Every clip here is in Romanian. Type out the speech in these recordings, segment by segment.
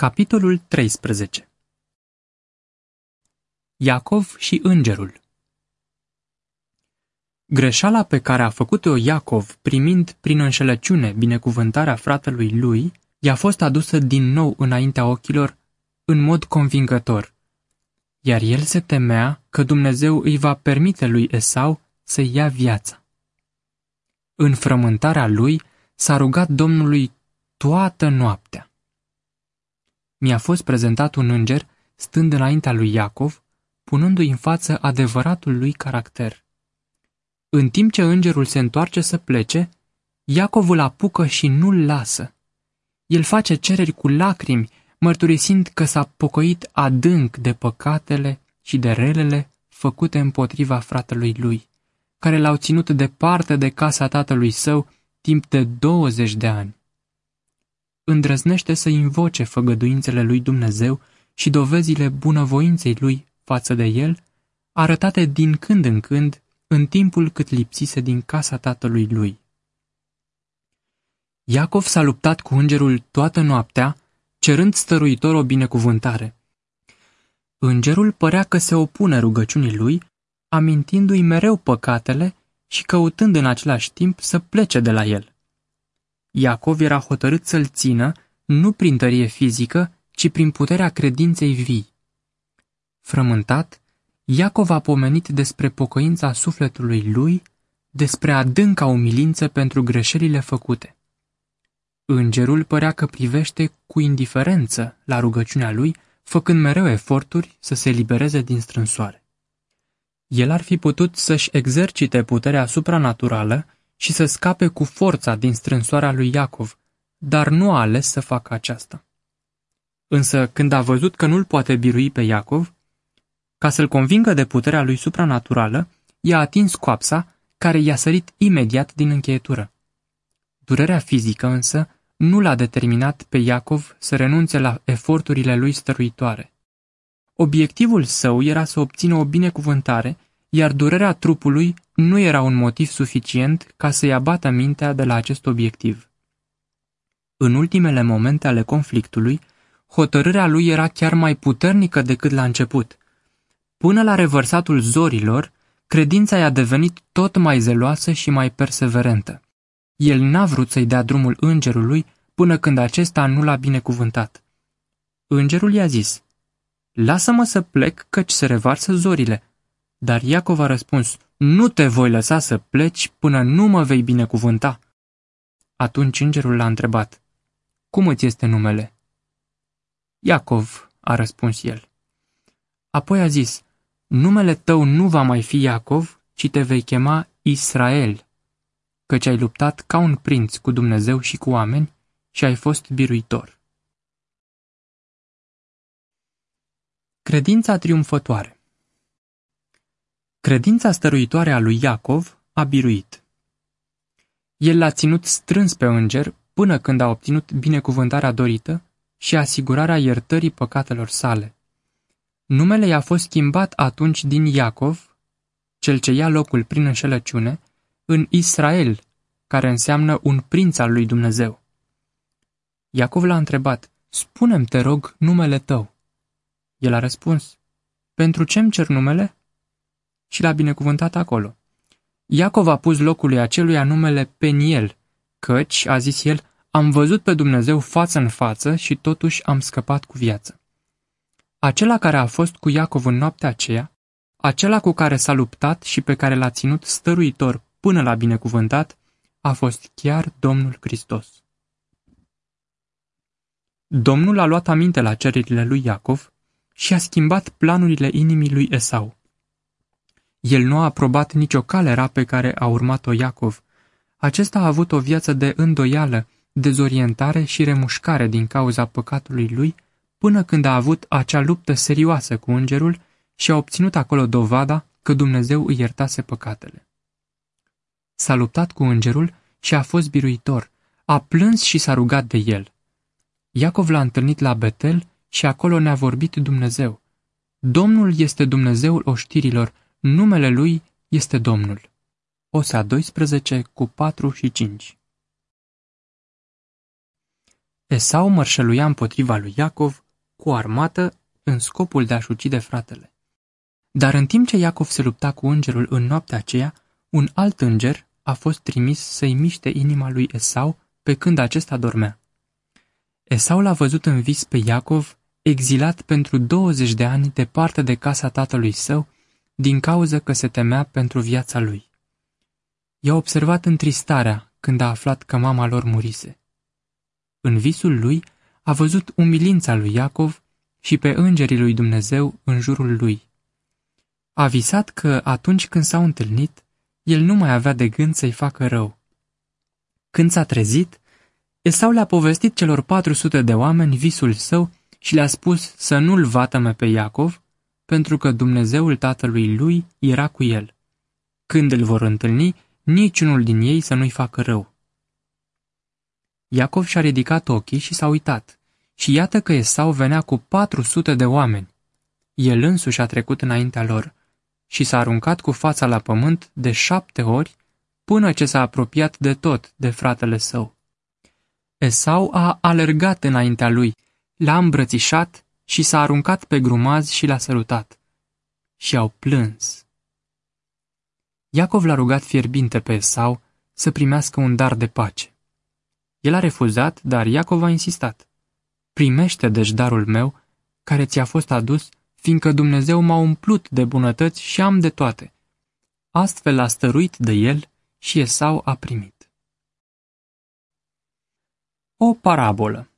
Capitolul 13 Iacov și îngerul. Greșeala pe care a făcut-o Iacov primind prin înșelăciune binecuvântarea fratelui lui, i-a fost adusă din nou înaintea ochilor în mod convingător, iar el se temea că Dumnezeu îi va permite lui Esau să ia viața. În frământarea lui s-a rugat Domnului toată noaptea mi-a fost prezentat un înger stând înaintea lui Iacov, punându-i în față adevăratul lui caracter. În timp ce îngerul se întoarce să plece, Iacov îl apucă și nu-l lasă. El face cereri cu lacrimi, mărturisind că s-a pocăit adânc de păcatele și de relele făcute împotriva fratelui lui, care l-au ținut departe de casa tatălui său timp de 20 de ani îndrăznește să invoce făgăduințele lui Dumnezeu și dovezile bunăvoinței lui față de el, arătate din când în când, în timpul cât lipsise din casa tatălui lui. Iacov s-a luptat cu îngerul toată noaptea, cerând stăruitor o binecuvântare. Îngerul părea că se opune rugăciunii lui, amintindu-i mereu păcatele și căutând în același timp să plece de la el. Iacov era hotărât să-l țină, nu prin tărie fizică, ci prin puterea credinței vii. Frământat, Iacov a pomenit despre pocăința sufletului lui, despre adânca umilință pentru greșelile făcute. Îngerul părea că privește cu indiferență la rugăciunea lui, făcând mereu eforturi să se libereze din strânsoare. El ar fi putut să-și exercite puterea supranaturală și să scape cu forța din strânsoarea lui Iacov, dar nu a ales să facă aceasta. Însă, când a văzut că nu-l poate birui pe Iacov, ca să-l convingă de puterea lui supranaturală, i-a atins coapsa, care i-a sărit imediat din încheietură. Durerea fizică, însă, nu l-a determinat pe Iacov să renunțe la eforturile lui stăruitoare. Obiectivul său era să obțină o binecuvântare iar durerea trupului nu era un motiv suficient ca să-i abată mintea de la acest obiectiv. În ultimele momente ale conflictului, hotărârea lui era chiar mai puternică decât la început. Până la revărsatul zorilor, credința i-a devenit tot mai zeloasă și mai perseverentă. El n-a vrut să-i dea drumul îngerului până când acesta nu l-a binecuvântat. Îngerul i-a zis, Lasă-mă să plec căci se revarsă zorile, dar Iacov a răspuns, Nu te voi lăsa să pleci până nu mă vei binecuvânta. Atunci îngerul l-a întrebat, Cum îți este numele? Iacov, a răspuns el. Apoi a zis, Numele tău nu va mai fi Iacov, ci te vei chema Israel, căci ai luptat ca un prinț cu Dumnezeu și cu oameni și ai fost biruitor. Credința triumfătoare Credința stăruitoare a lui Iacov a biruit. El l-a ținut strâns pe înger până când a obținut binecuvântarea dorită și asigurarea iertării păcatelor sale. Numele i-a fost schimbat atunci din Iacov, cel ce ia locul prin înșelăciune, în Israel, care înseamnă un prinț al lui Dumnezeu. Iacov l-a întrebat, spune-mi, te rog, numele tău. El a răspuns, pentru ce-mi cer numele? Și l-a binecuvântat acolo. Iacov a pus locului aceluia numele Peniel, căci, a zis el, am văzut pe Dumnezeu față în față și totuși am scăpat cu viață. Acela care a fost cu Iacov în noaptea aceea, acela cu care s-a luptat și pe care l-a ținut stăruitor până l-a binecuvântat, a fost chiar Domnul Hristos. Domnul a luat aminte la cererile lui Iacov și a schimbat planurile inimii lui Esau. El nu a aprobat nicio cale rea pe care a urmat-o Iacov. Acesta a avut o viață de îndoială, dezorientare și remușcare din cauza păcatului lui, până când a avut acea luptă serioasă cu îngerul și a obținut acolo dovada că Dumnezeu îi iertase păcatele. S-a luptat cu îngerul și a fost biruitor, a plâns și s-a rugat de el. Iacov l-a întâlnit la Betel și acolo ne-a vorbit Dumnezeu. Domnul este Dumnezeul oștirilor, Numele lui este Domnul. Osea 12 cu 4 și 5 Esau mărșăluia împotriva lui Iacov cu armată în scopul de a-și ucide fratele. Dar în timp ce Iacov se lupta cu îngerul în noaptea aceea, un alt înger a fost trimis să-i miște inima lui Esau pe când acesta dormea. Esau l-a văzut în vis pe Iacov, exilat pentru 20 de ani departe de casa tatălui său, din cauză că se temea pentru viața lui. I-a observat întristarea când a aflat că mama lor murise. În visul lui a văzut umilința lui Iacov și pe îngerii lui Dumnezeu în jurul lui. A visat că atunci când s-au întâlnit, el nu mai avea de gând să-i facă rău. Când s-a trezit, Esau le-a povestit celor 400 de oameni visul său și le-a spus să nu-l vatăme pe Iacov, pentru că Dumnezeul tatălui lui era cu el. Când îl vor întâlni, niciunul din ei să nu-i facă rău. Iacov și-a ridicat ochii și s-a uitat, și iată că Esau venea cu 400 de oameni. El însuși a trecut înaintea lor și s-a aruncat cu fața la pământ de șapte ori până ce s-a apropiat de tot de fratele său. Esau a alergat înaintea lui, l-a îmbrățișat și s-a aruncat pe grumaz și l-a sărutat. Și au plâns. Iacov l-a rugat fierbinte pe Esau să primească un dar de pace. El a refuzat, dar Iacov a insistat. Primește deci darul meu, care ți-a fost adus, fiindcă Dumnezeu m-a umplut de bunătăți și am de toate. Astfel a stăruit de el și Esau a primit. O parabolă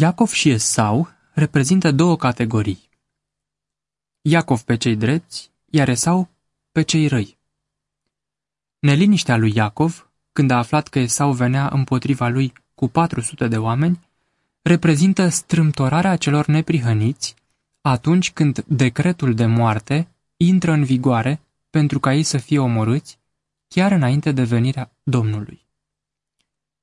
Iacov și Esau reprezintă două categorii. Iacov pe cei drepți, iar Esau pe cei răi. Neliniștea lui Iacov, când a aflat că Esau venea împotriva lui cu 400 de oameni, reprezintă strâmtorarea celor neprihăniți atunci când decretul de moarte intră în vigoare pentru ca ei să fie omorâți chiar înainte de venirea Domnului.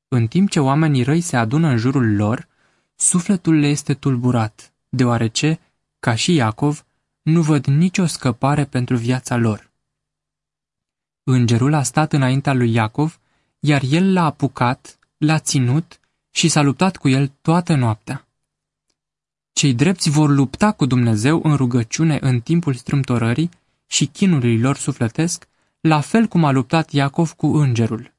În timp ce oamenii răi se adună în jurul lor, sufletul le este tulburat, deoarece, ca și Iacov, nu văd nicio scăpare pentru viața lor. Îngerul a stat înaintea lui Iacov, iar el l-a apucat, l-a ținut și s-a luptat cu el toată noaptea. Cei drepți vor lupta cu Dumnezeu în rugăciune în timpul strâmtorării și chinului lor sufletesc, la fel cum a luptat Iacov cu îngerul.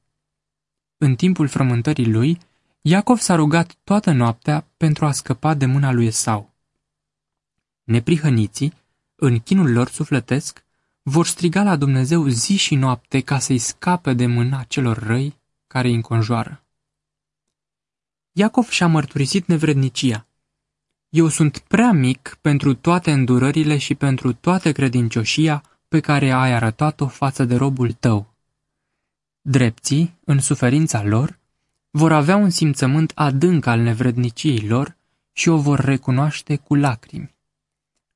În timpul frământării lui, Iacov s-a rugat toată noaptea pentru a scăpa de mâna lui Esau. Neprihăniții, în chinul lor sufletesc, vor striga la Dumnezeu zi și noapte ca să-i scape de mâna celor răi care îi înconjoară. Iacov și-a mărturisit nevrednicia. Eu sunt prea mic pentru toate îndurările și pentru toată credincioșia pe care ai arătat-o față de robul tău. Drepții, în suferința lor, vor avea un simțământ adânc al nevredniciei lor și o vor recunoaște cu lacrimi.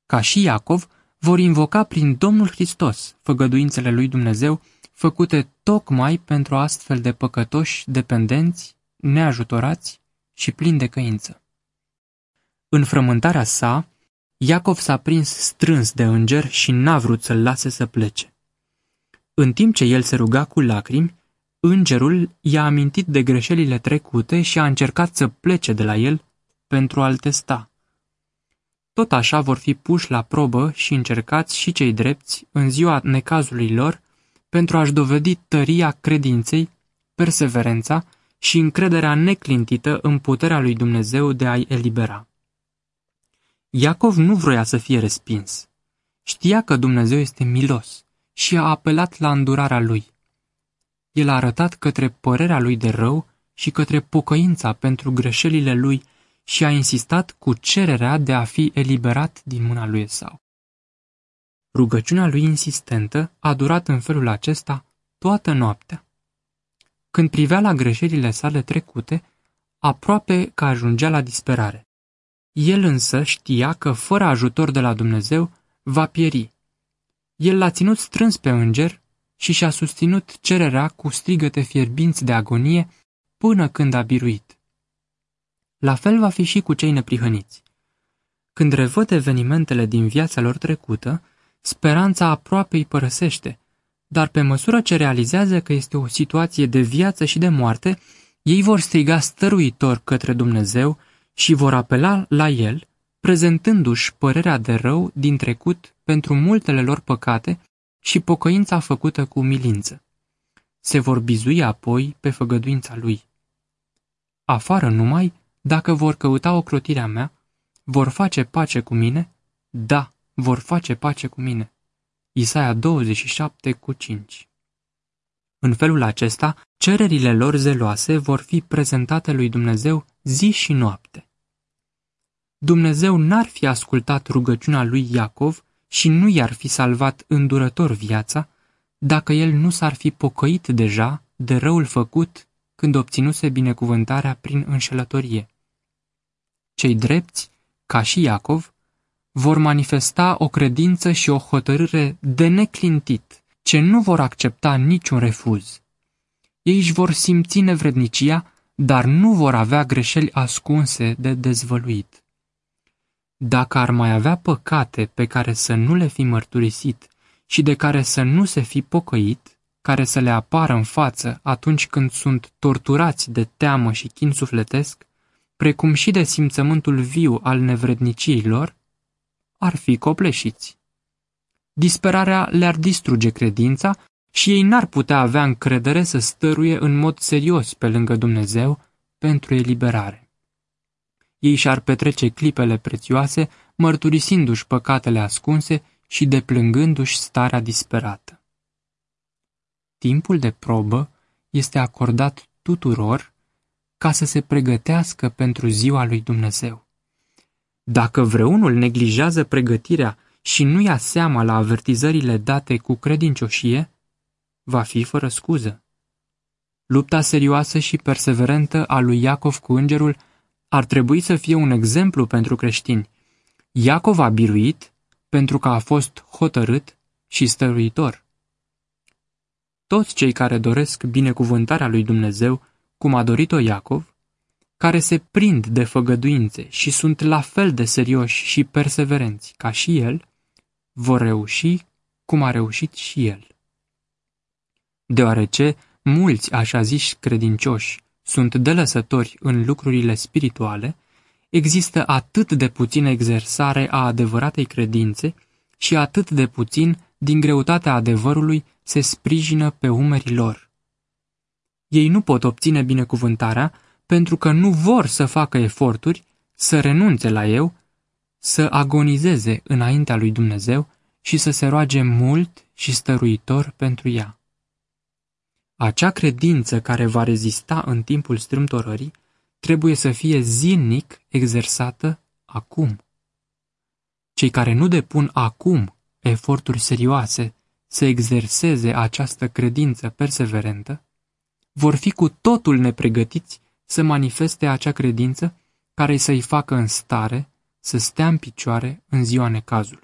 Ca și Iacov, vor invoca prin Domnul Hristos făgăduințele lui Dumnezeu, făcute tocmai pentru astfel de păcătoși dependenți, neajutorați și plini de căință. În frământarea sa, Iacov s-a prins strâns de înger și n-a vrut să-l lase să plece. În timp ce el se ruga cu lacrimi, îngerul i-a amintit de greșelile trecute și a încercat să plece de la el pentru a-l testa. Tot așa vor fi puși la probă și încercați și cei drepți în ziua necazului lor pentru a-și dovedi tăria credinței, perseverența și încrederea neclintită în puterea lui Dumnezeu de a-i elibera. Iacov nu vroia să fie respins. Știa că Dumnezeu este milos și a apelat la îndurarea lui. El a arătat către părerea lui de rău și către pocăința pentru greșelile lui și a insistat cu cererea de a fi eliberat din mâna lui Esau. Rugăciunea lui insistentă a durat în felul acesta toată noaptea. Când privea la greșelile sale trecute, aproape că ajungea la disperare. El însă știa că, fără ajutor de la Dumnezeu, va pieri. El l-a ținut strâns pe înger și și-a susținut cererea cu strigăte fierbinți de agonie până când a biruit. La fel va fi și cu cei neprihăniți. Când revăd evenimentele din viața lor trecută, speranța aproape îi părăsește, dar pe măsură ce realizează că este o situație de viață și de moarte, Ei vor striga stăruitor către Dumnezeu și vor apela la El, prezentându-și părerea de rău din trecut pentru multele lor păcate și pocăința făcută cu umilință. Se vor bizui apoi pe făgăduința Lui. Afară numai, dacă vor căuta ocrotirea mea, vor face pace cu mine? Da, vor face pace cu mine. Isaia 27 cu 5 În felul acesta, cererile lor zeloase vor fi prezentate lui Dumnezeu zi și noapte. Dumnezeu n-ar fi ascultat rugăciunea lui Iacov și nu i-ar fi salvat îndurător viața, dacă el nu s-ar fi pocăit deja de răul făcut când obținuse binecuvântarea prin înșelătorie. Cei drepți, ca și Iacov, vor manifesta o credință și o hotărâre de neclintit, ce nu vor accepta niciun refuz. Ei își vor simți nevrednicia, dar nu vor avea greșeli ascunse de dezvăluit. Dacă ar mai avea păcate pe care să nu le fi mărturisit și de care să nu se fi pocăit, care să le apară în față atunci când sunt torturați de teamă și chin sufletesc, precum și de simțământul viu al nevredniciei lor, ar fi copleșiți. Disperarea le-ar distruge credința și ei n-ar putea avea încredere să stăruie în mod serios pe lângă Dumnezeu pentru eliberare. Ei și-ar petrece clipele prețioase, mărturisindu-și păcatele ascunse și deplângându-și starea disperată. Timpul de probă este acordat tuturor ca să se pregătească pentru ziua lui Dumnezeu. Dacă vreunul neglijează pregătirea și nu ia seama la avertizările date cu credincioșie, va fi fără scuză. Lupta serioasă și perseverentă a lui Iacov cu îngerul ar trebui să fie un exemplu pentru creștini. Iacov a biruit pentru că a fost hotărât și stăruitor. Toți cei care doresc binecuvântarea lui Dumnezeu, cum a dorit-o Iacov, care se prind de făgăduințe și sunt la fel de serioși și perseverenți ca și el, vor reuși cum a reușit și el. Deoarece mulți așa ziși credincioși sunt delăsători în lucrurile spirituale, există atât de puțină exersare a adevăratei credințe și atât de puțin din greutatea adevărului se sprijină pe umerii lor. Ei nu pot obține binecuvântarea pentru că nu vor să facă eforturi, să renunțe la eu, să agonizeze înaintea lui Dumnezeu și să se roage mult și stăruitor pentru ea. Acea credință care va rezista în timpul strâmtorării trebuie să fie zilnic exersată acum. Cei care nu depun acum eforturi serioase să exerseze această credință perseverentă, vor fi cu totul nepregătiți să manifeste acea credință care să-i facă în stare să stea în picioare în ziua necazului.